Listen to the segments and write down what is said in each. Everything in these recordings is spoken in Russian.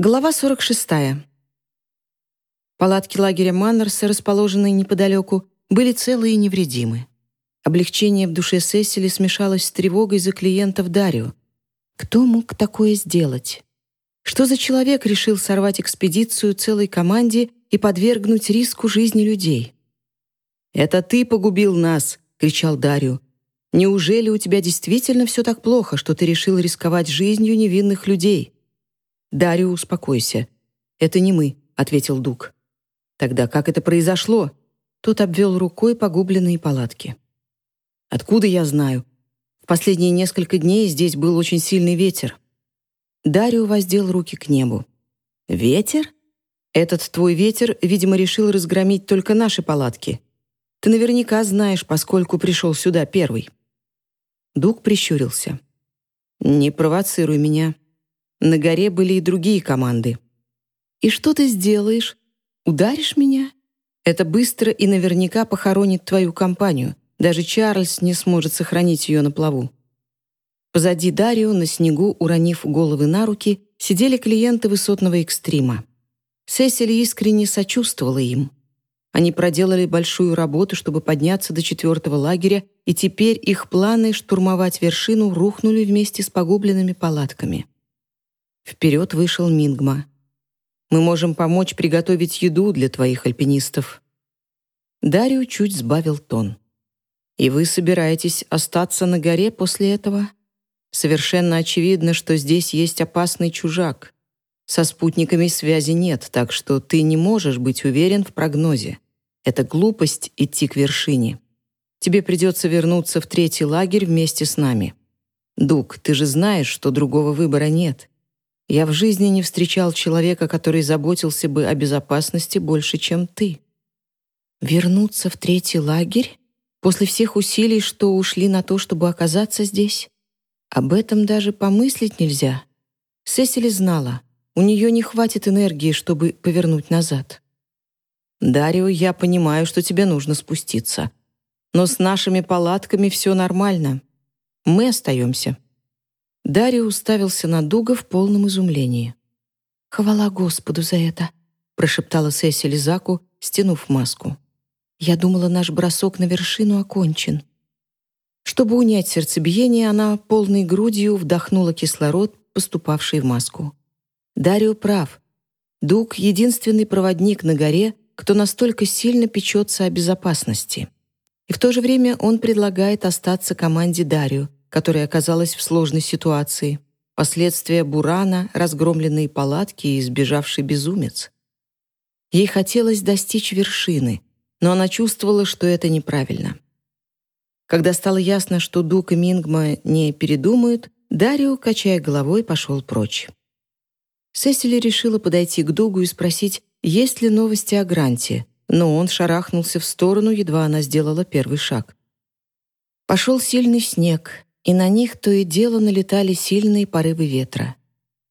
Глава 46. Палатки лагеря Маннерса, расположенные неподалеку, были целые и невредимы. Облегчение в душе Сесили смешалось с тревогой за клиентов Дарио. Кто мог такое сделать? Что за человек решил сорвать экспедицию целой команде и подвергнуть риску жизни людей? «Это ты погубил нас!» — кричал Дарио. «Неужели у тебя действительно все так плохо, что ты решил рисковать жизнью невинных людей?» «Дарио, успокойся. Это не мы», — ответил Дуг. «Тогда как это произошло?» Тот обвел рукой погубленные палатки. «Откуда я знаю? В последние несколько дней здесь был очень сильный ветер». Дарио воздел руки к небу. «Ветер? Этот твой ветер, видимо, решил разгромить только наши палатки. Ты наверняка знаешь, поскольку пришел сюда первый». Дуг прищурился. «Не провоцируй меня. На горе были и другие команды. «И что ты сделаешь? Ударишь меня? Это быстро и наверняка похоронит твою компанию. Даже Чарльз не сможет сохранить ее на плаву». Позади Дарио, на снегу, уронив головы на руки, сидели клиенты высотного экстрима. Сесили искренне сочувствовала им. Они проделали большую работу, чтобы подняться до четвертого лагеря, и теперь их планы штурмовать вершину рухнули вместе с погубленными палатками. Вперед вышел Мингма. «Мы можем помочь приготовить еду для твоих альпинистов». Дарио чуть сбавил тон. «И вы собираетесь остаться на горе после этого? Совершенно очевидно, что здесь есть опасный чужак. Со спутниками связи нет, так что ты не можешь быть уверен в прогнозе. Это глупость идти к вершине. Тебе придется вернуться в третий лагерь вместе с нами. Дук, ты же знаешь, что другого выбора нет. Я в жизни не встречал человека, который заботился бы о безопасности больше, чем ты. Вернуться в третий лагерь? После всех усилий, что ушли на то, чтобы оказаться здесь? Об этом даже помыслить нельзя. Сесили знала, у нее не хватит энергии, чтобы повернуть назад. «Дарио, я понимаю, что тебе нужно спуститься. Но с нашими палатками все нормально. Мы остаемся». Дарья уставился на Дуга в полном изумлении. «Хвала Господу за это!» — прошептала Сесили Заку, стянув маску. «Я думала, наш бросок на вершину окончен». Чтобы унять сердцебиение, она полной грудью вдохнула кислород, поступавший в маску. Дарио прав. Дуг — единственный проводник на горе, кто настолько сильно печется о безопасности. И в то же время он предлагает остаться команде Дарио, которая оказалась в сложной ситуации. Последствия бурана, разгромленные палатки и сбежавший безумец. Ей хотелось достичь вершины, но она чувствовала, что это неправильно. Когда стало ясно, что Дук и Мингма не передумают, Дарио, качая головой, пошел прочь. Сесили решила подойти к Дугу и спросить, есть ли новости о Гранте, но он шарахнулся в сторону, едва она сделала первый шаг. Пошел сильный снег, и на них то и дело налетали сильные порывы ветра.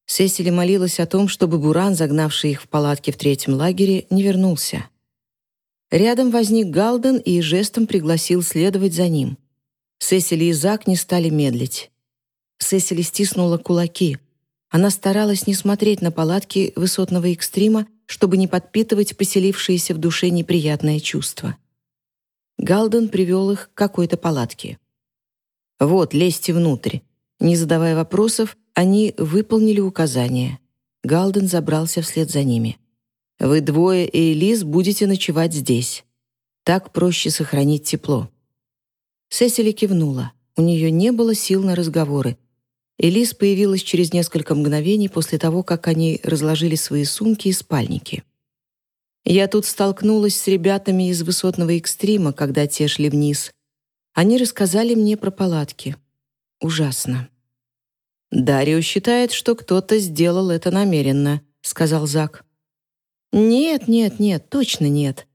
Сесили молилась о том, чтобы Буран, загнавший их в палатки в третьем лагере, не вернулся. Рядом возник Галден и жестом пригласил следовать за ним. Сесили и Зак не стали медлить. Сесили стиснула кулаки. Она старалась не смотреть на палатки высотного экстрима, чтобы не подпитывать поселившееся в душе неприятное чувство. Галден привел их к какой-то палатке. «Вот, лезьте внутрь». Не задавая вопросов, они выполнили указания. Галден забрался вслед за ними. «Вы двое и Элис будете ночевать здесь. Так проще сохранить тепло». Сесили кивнула. У нее не было сил на разговоры. Элис появилась через несколько мгновений после того, как они разложили свои сумки и спальники. «Я тут столкнулась с ребятами из высотного экстрима, когда те шли вниз. Они рассказали мне про палатки. Ужасно. «Дарио считает, что кто-то сделал это намеренно», — сказал Зак. «Нет, нет, нет, точно нет».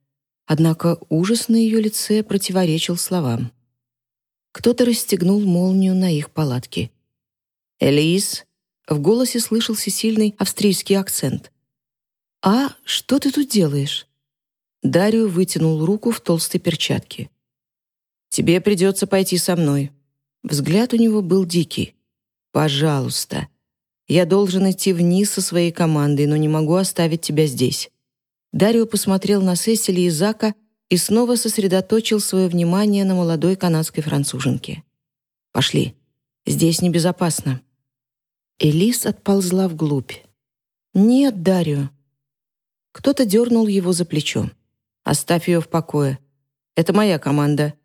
Однако ужас на ее лице противоречил словам. Кто-то расстегнул молнию на их палатке. «Элис?» — в голосе слышался сильный австрийский акцент. «А, что ты тут делаешь?» Дарио вытянул руку в толстой перчатке. Тебе придется пойти со мной». Взгляд у него был дикий. «Пожалуйста». Я должен идти вниз со своей командой, но не могу оставить тебя здесь». Дарио посмотрел на Сесили и Зака и снова сосредоточил свое внимание на молодой канадской француженке. «Пошли. Здесь небезопасно». Элис отползла вглубь. «Нет, Дарио». Кто-то дернул его за плечо. «Оставь ее в покое. Это моя команда.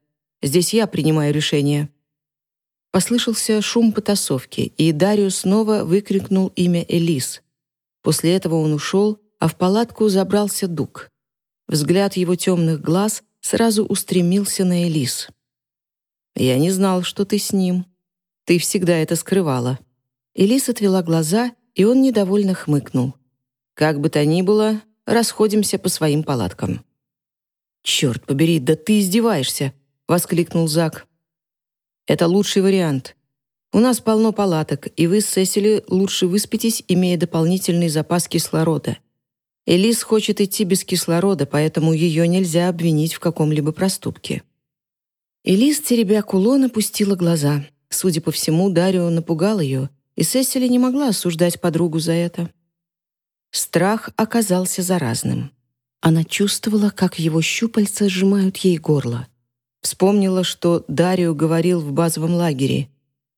Здесь я принимаю решения». Послышался шум потасовки, и Дарио снова выкрикнул имя Элис. После этого он ушел, а в палатку забрался Дук. Взгляд его темных глаз сразу устремился на Элис. «Я не знал, что ты с ним. Ты всегда это скрывала». Элис отвела глаза, и он недовольно хмыкнул. «Как бы то ни было, расходимся по своим палаткам». «Черт побери, да ты издеваешься!» — воскликнул Зак. «Это лучший вариант. У нас полно палаток, и вы с Сесили лучше выспитесь, имея дополнительный запас кислорода. Элис хочет идти без кислорода, поэтому ее нельзя обвинить в каком-либо проступке». Элис, теребя кулон, опустила глаза. Судя по всему, Дарио напугал ее, и Сесили не могла осуждать подругу за это. Страх оказался заразным. Она чувствовала, как его щупальца сжимают ей горло. Вспомнила, что Дарио говорил в базовом лагере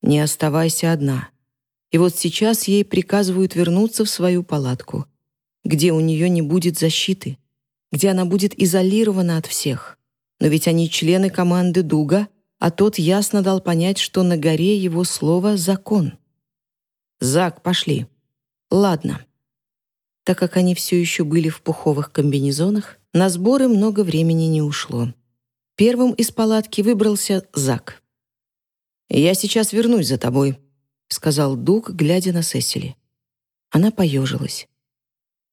«Не оставайся одна». И вот сейчас ей приказывают вернуться в свою палатку где у нее не будет защиты, где она будет изолирована от всех. Но ведь они члены команды Дуга, а тот ясно дал понять, что на горе его слово — закон. «Зак, пошли». «Ладно». Так как они все еще были в пуховых комбинезонах, на сборы много времени не ушло. Первым из палатки выбрался Зак. «Я сейчас вернусь за тобой», — сказал Дуг, глядя на Сесили. Она поежилась.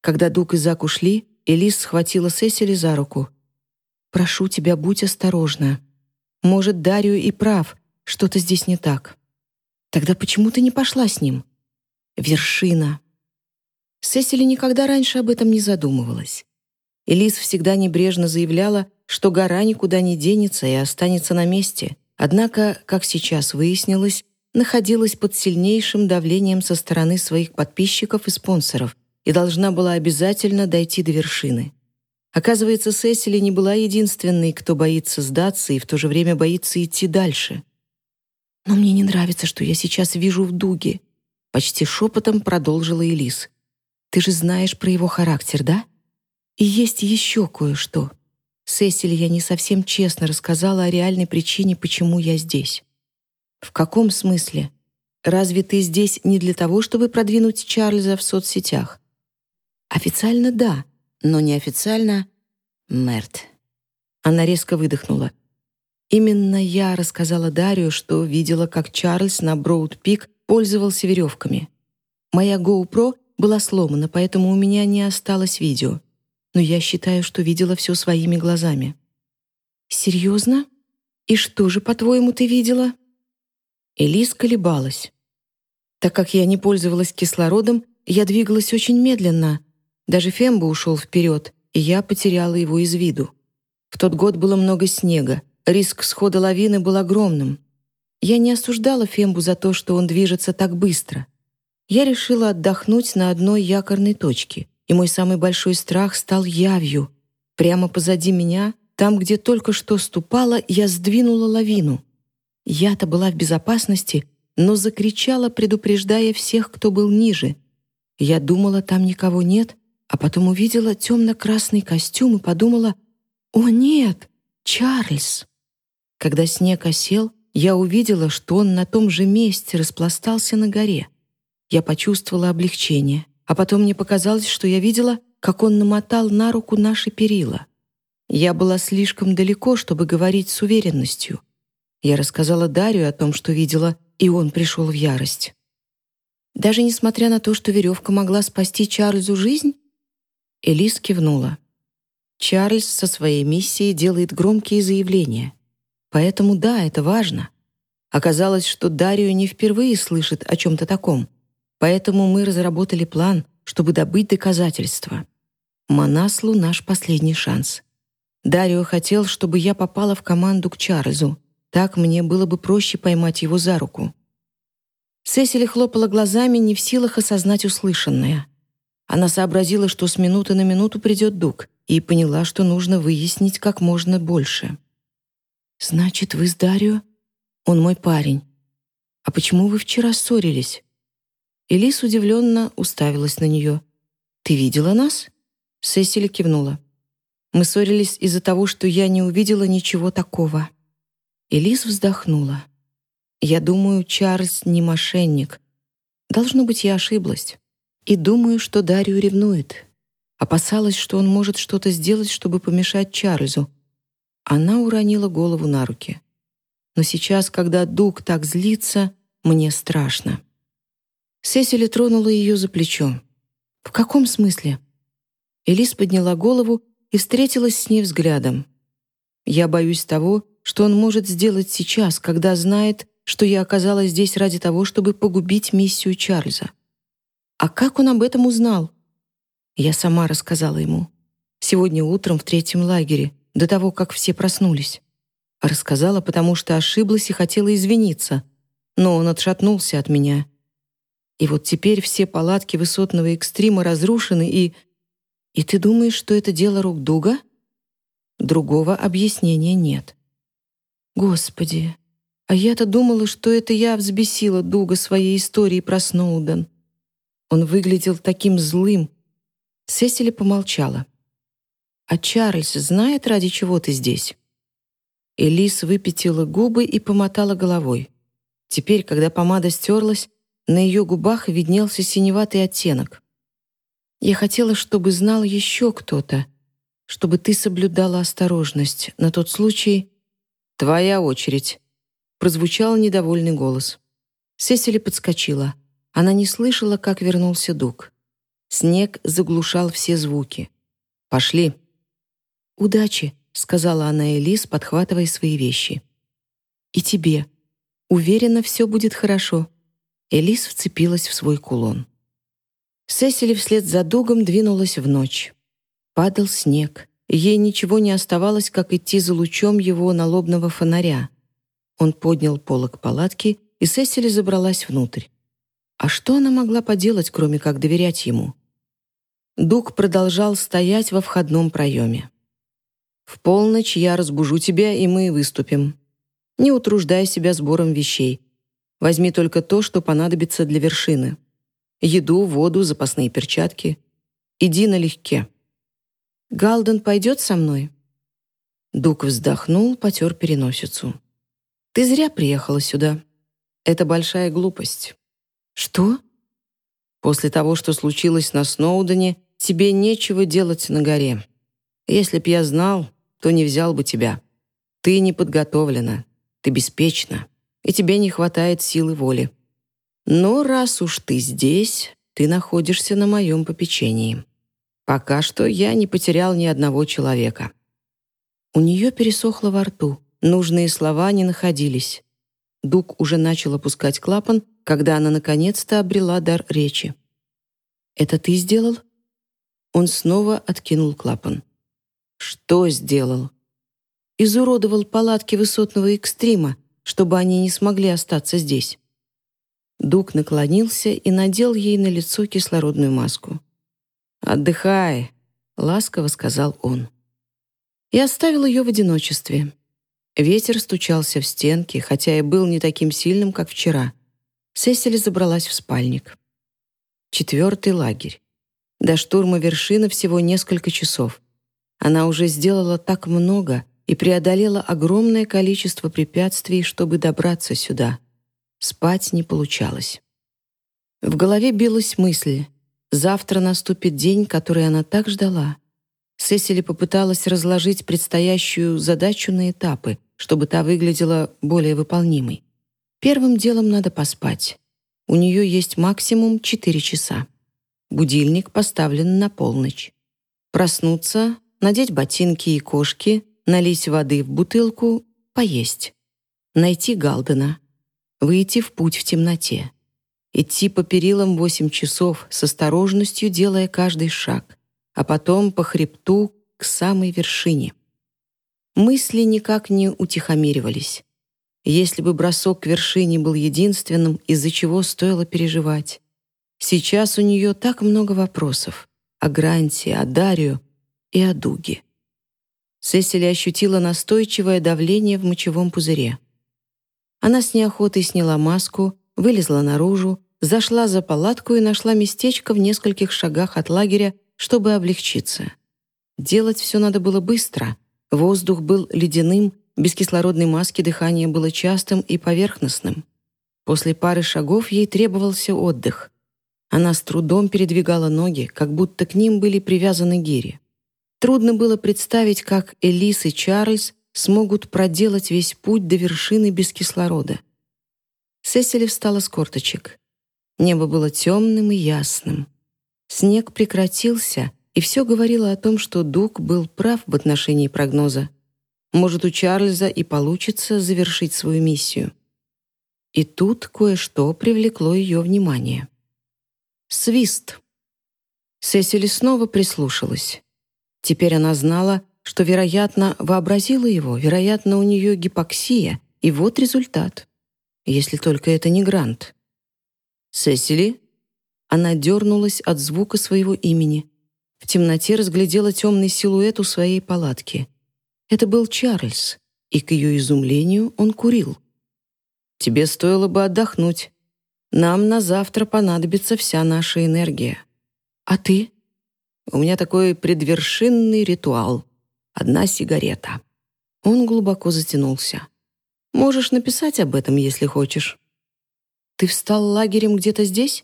Когда Дук и Зак ушли, Элис схватила Сесили за руку. «Прошу тебя, будь осторожна. Может, Дарью и прав, что-то здесь не так. Тогда почему ты не пошла с ним?» «Вершина». Сесили никогда раньше об этом не задумывалась. Элис всегда небрежно заявляла, что гора никуда не денется и останется на месте. Однако, как сейчас выяснилось, находилась под сильнейшим давлением со стороны своих подписчиков и спонсоров — и должна была обязательно дойти до вершины. Оказывается, Сесили не была единственной, кто боится сдаться и в то же время боится идти дальше. «Но мне не нравится, что я сейчас вижу в Дуге», — почти шепотом продолжила Элис. «Ты же знаешь про его характер, да? И есть еще кое-что. Сесили я не совсем честно рассказала о реальной причине, почему я здесь». «В каком смысле? Разве ты здесь не для того, чтобы продвинуть Чарльза в соцсетях?» Официально да, но неофициально — Мерт. Она резко выдохнула. Именно я рассказала Дарью, что видела, как Чарльз на Броуд-Пик пользовался веревками. Моя GoPro была сломана, поэтому у меня не осталось видео. Но я считаю, что видела все своими глазами. «Серьезно? И что же, по-твоему, ты видела?» Элис колебалась. Так как я не пользовалась кислородом, я двигалась очень медленно, даже Фемба ушел вперед, и я потеряла его из виду. В тот год было много снега, риск схода лавины был огромным. Я не осуждала Фембу за то, что он движется так быстро. Я решила отдохнуть на одной якорной точке, и мой самый большой страх стал явью. Прямо позади меня, там, где только что ступала, я сдвинула лавину. Я-то была в безопасности, но закричала, предупреждая всех, кто был ниже. Я думала, там никого нет, а потом увидела темно-красный костюм и подумала «О, нет, Чарльз!». Когда снег осел, я увидела, что он на том же месте распластался на горе. Я почувствовала облегчение, а потом мне показалось, что я видела, как он намотал на руку наши перила. Я была слишком далеко, чтобы говорить с уверенностью. Я рассказала Дарью о том, что видела, и он пришел в ярость. Даже несмотря на то, что веревка могла спасти Чарльзу жизнь, Элис кивнула. Чарльз со своей миссией делает громкие заявления. Поэтому да, это важно. Оказалось, что Дарио не впервые слышит о чем-то таком. Поэтому мы разработали план, чтобы добыть доказательства. Манаслу наш последний шанс. Дарио хотел, чтобы я попала в команду к Чарльзу. Так мне было бы проще поймать его за руку. Сесили хлопала глазами, не в силах осознать услышанное. Она сообразила, что с минуты на минуту придет Дуг, и поняла, что нужно выяснить как можно больше. «Значит, вы с Дарио? Он мой парень. А почему вы вчера ссорились?» Элис удивленно уставилась на нее. «Ты видела нас?» Сесили кивнула. «Мы ссорились из-за того, что я не увидела ничего такого». Элис вздохнула. «Я думаю, Чарльз не мошенник. Должно быть, я ошиблась. И думаю, что Дарью ревнует. Опасалась, что он может что-то сделать, чтобы помешать Чарльзу. Она уронила голову на руки. Но сейчас, когда Дуг так злится, мне страшно. Сесили тронула ее за плечо. «В каком смысле?» Элис подняла голову и встретилась с ней взглядом. «Я боюсь того, что он может сделать сейчас, когда знает, что я оказалась здесь ради того, чтобы погубить миссию Чарльза. А как он об этом узнал? Я сама рассказала ему. Сегодня утром в третьем лагере, до того, как все проснулись. Рассказала, потому что ошиблась и хотела извиниться, но он отшатнулся от меня. И вот теперь все палатки высотного экстрима разрушены, и... И ты думаешь, что это дело рук Дуга? Другого объяснения нет. Господи, а я-то думала, что это я взбесила Дуга своей историей про Сноуден. Он выглядел таким злым. Сесили помолчала. «А Чарльз знает, ради чего ты здесь?» Элис выпятила губы и помотала головой. Теперь, когда помада стерлась, на ее губах виднелся синеватый оттенок. «Я хотела, чтобы знал еще кто-то, чтобы ты соблюдала осторожность на тот случай...» «Твоя очередь», — прозвучал недовольный голос. Сесили подскочила — она не слышала, как вернулся Дуг. Снег заглушал все звуки. «Пошли». «Удачи», — сказала она Элис, подхватывая свои вещи. «И тебе. Уверена, все будет хорошо». Элис вцепилась в свой кулон. Сесили вслед за Дугом двинулась в ночь. Падал снег. Ей ничего не оставалось, как идти за лучом его налобного фонаря. Он поднял полог палатки, и Сесили забралась внутрь. А что она могла поделать, кроме как доверять ему? Дуг продолжал стоять во входном проеме. «В полночь я разбужу тебя, и мы выступим. Не утруждай себя сбором вещей. Возьми только то, что понадобится для вершины. Еду, воду, запасные перчатки. Иди налегке». «Галден пойдет со мной?» Дуг вздохнул, потер переносицу. «Ты зря приехала сюда. Это большая глупость. «Что?» «После того, что случилось на Сноудене, тебе нечего делать на горе. Если б я знал, то не взял бы тебя. Ты не подготовлена, ты беспечна, и тебе не хватает силы воли. Но раз уж ты здесь, ты находишься на моем попечении. Пока что я не потерял ни одного человека». У нее пересохло во рту, нужные слова не находились. Дуг уже начал опускать клапан, когда она наконец-то обрела дар речи. «Это ты сделал?» Он снова откинул клапан. «Что сделал?» «Изуродовал палатки высотного экстрима, чтобы они не смогли остаться здесь». Дуг наклонился и надел ей на лицо кислородную маску. «Отдыхай», — ласково сказал он. И оставил ее в одиночестве. Ветер стучался в стенки, хотя и был не таким сильным, как вчера. Сесили забралась в спальник. Четвертый лагерь. До штурма вершины всего несколько часов. Она уже сделала так много и преодолела огромное количество препятствий, чтобы добраться сюда. Спать не получалось. В голове билась мысль. Завтра наступит день, который она так ждала. Сесили попыталась разложить предстоящую задачу на этапы, чтобы та выглядела более выполнимой. Первым делом надо поспать. У нее есть максимум 4 часа. Будильник поставлен на полночь. Проснуться, надеть ботинки и кошки, налить воды в бутылку, поесть. Найти Галдена. Выйти в путь в темноте. Идти по перилам 8 часов с осторожностью, делая каждый шаг, а потом по хребту к самой вершине. Мысли никак не утихомиривались. Если бы бросок к вершине был единственным, из-за чего стоило переживать. Сейчас у нее так много вопросов о Гранте, о Дарью и о Дуге. Сесили ощутила настойчивое давление в мочевом пузыре. Она с неохотой сняла маску, вылезла наружу, зашла за палатку и нашла местечко в нескольких шагах от лагеря, чтобы облегчиться. Делать все надо было быстро. Воздух был ледяным, без кислородной маски дыхание было частым и поверхностным. После пары шагов ей требовался отдых. Она с трудом передвигала ноги, как будто к ним были привязаны гири. Трудно было представить, как Элис и Чарльз смогут проделать весь путь до вершины без кислорода. Сесили встала с корточек. Небо было темным и ясным. Снег прекратился, и все говорило о том, что Дуг был прав в отношении прогноза. Может, у Чарльза и получится завершить свою миссию. И тут кое-что привлекло ее внимание. Свист. Сесили снова прислушалась. Теперь она знала, что, вероятно, вообразила его, вероятно, у нее гипоксия, и вот результат. Если только это не Грант. «Сесили?» Она дернулась от звука своего имени. В темноте разглядела темный силуэт у своей палатки. Это был Чарльз, и, к ее изумлению, он курил. «Тебе стоило бы отдохнуть. Нам на завтра понадобится вся наша энергия. А ты?» У меня такой предвершинный ритуал. Одна сигарета. Он глубоко затянулся. Можешь написать об этом, если хочешь. Ты встал лагерем где-то здесь?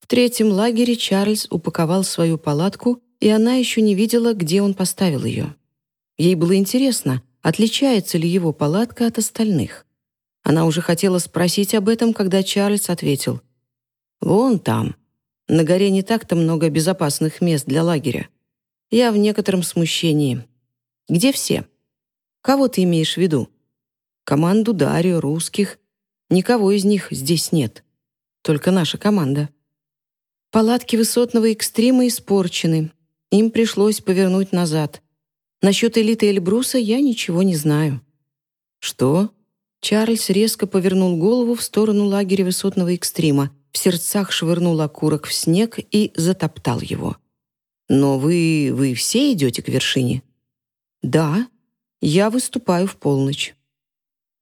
В третьем лагере Чарльз упаковал свою палатку, и она еще не видела, где он поставил ее. Ей было интересно, отличается ли его палатка от остальных. Она уже хотела спросить об этом, когда Чарльз ответил. «Вон там, на горе не так-то много безопасных мест для лагеря. Я в некотором смущении. Где все? Кого ты имеешь в виду? Команду Дарио, русских. Никого из них здесь нет. Только наша команда. Палатки высотного экстрима испорчены. Им пришлось повернуть назад. Насчет элиты Эльбруса я ничего не знаю. Что? Чарльз резко повернул голову в сторону лагеря высотного экстрима в сердцах швырнул окурок в снег и затоптал его. «Но вы... вы все идете к вершине?» «Да, я выступаю в полночь».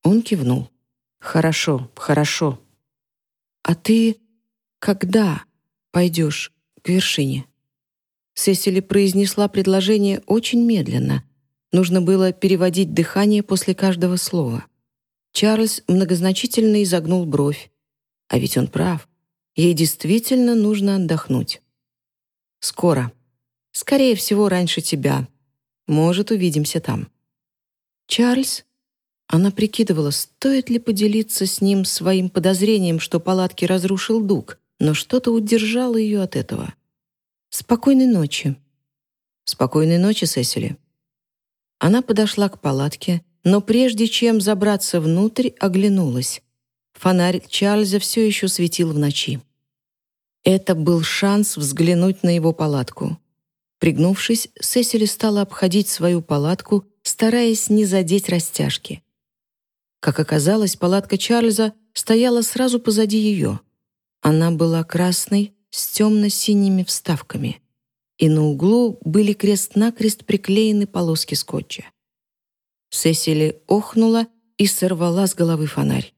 Он кивнул. «Хорошо, хорошо. А ты когда пойдешь к вершине?» Сесили произнесла предложение очень медленно. Нужно было переводить дыхание после каждого слова. Чарльз многозначительно изогнул бровь. А ведь он прав. Ей действительно нужно отдохнуть. Скоро. Скорее всего, раньше тебя. Может, увидимся там. Чарльз? Она прикидывала, стоит ли поделиться с ним своим подозрением, что палатки разрушил Дуг, но что-то удержало ее от этого. «Спокойной ночи». «Спокойной ночи, Сесили». Она подошла к палатке, но прежде чем забраться внутрь, оглянулась. Фонарь Чарльза все еще светил в ночи. Это был шанс взглянуть на его палатку. Пригнувшись, Сесили стала обходить свою палатку, стараясь не задеть растяжки. Как оказалось, палатка Чарльза стояла сразу позади ее. Она была красной, с темно-синими вставками. И на углу были крест-накрест приклеены полоски скотча. Сесили охнула и сорвала с головы фонарь.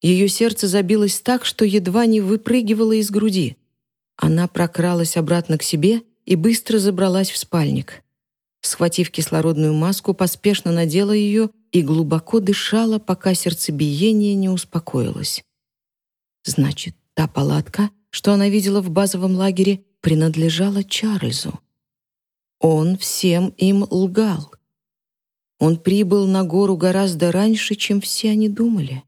Ее сердце забилось так, что едва не выпрыгивало из груди. Она прокралась обратно к себе и быстро забралась в спальник. Схватив кислородную маску, поспешно надела ее и глубоко дышала, пока сердцебиение не успокоилось. Значит, та палатка, что она видела в базовом лагере, принадлежала Чарльзу. Он всем им лгал. Он прибыл на гору гораздо раньше, чем все они думали.